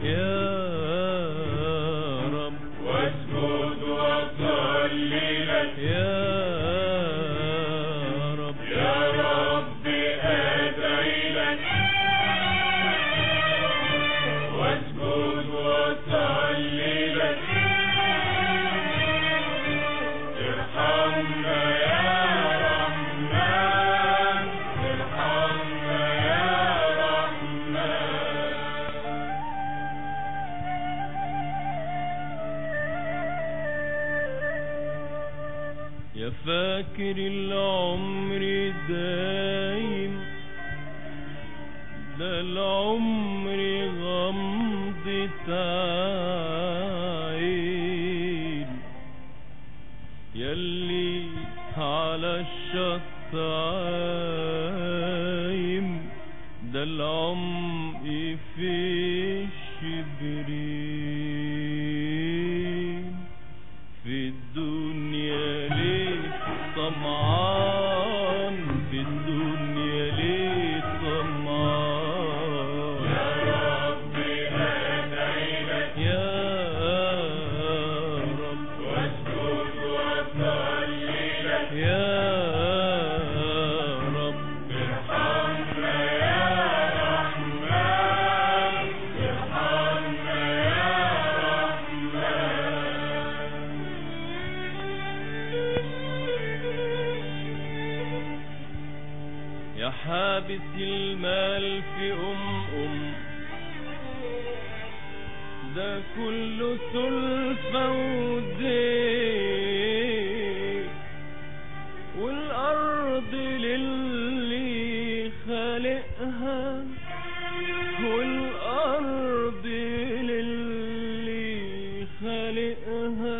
Yeah. يا فاكر العمر دايم ده العمر غمضة عين يلي على الشط عايم ده العمق في يا حابس المال في أم أم. ده كله سلفة وديك والأرض للي خالقها. والأرض للي خالقها.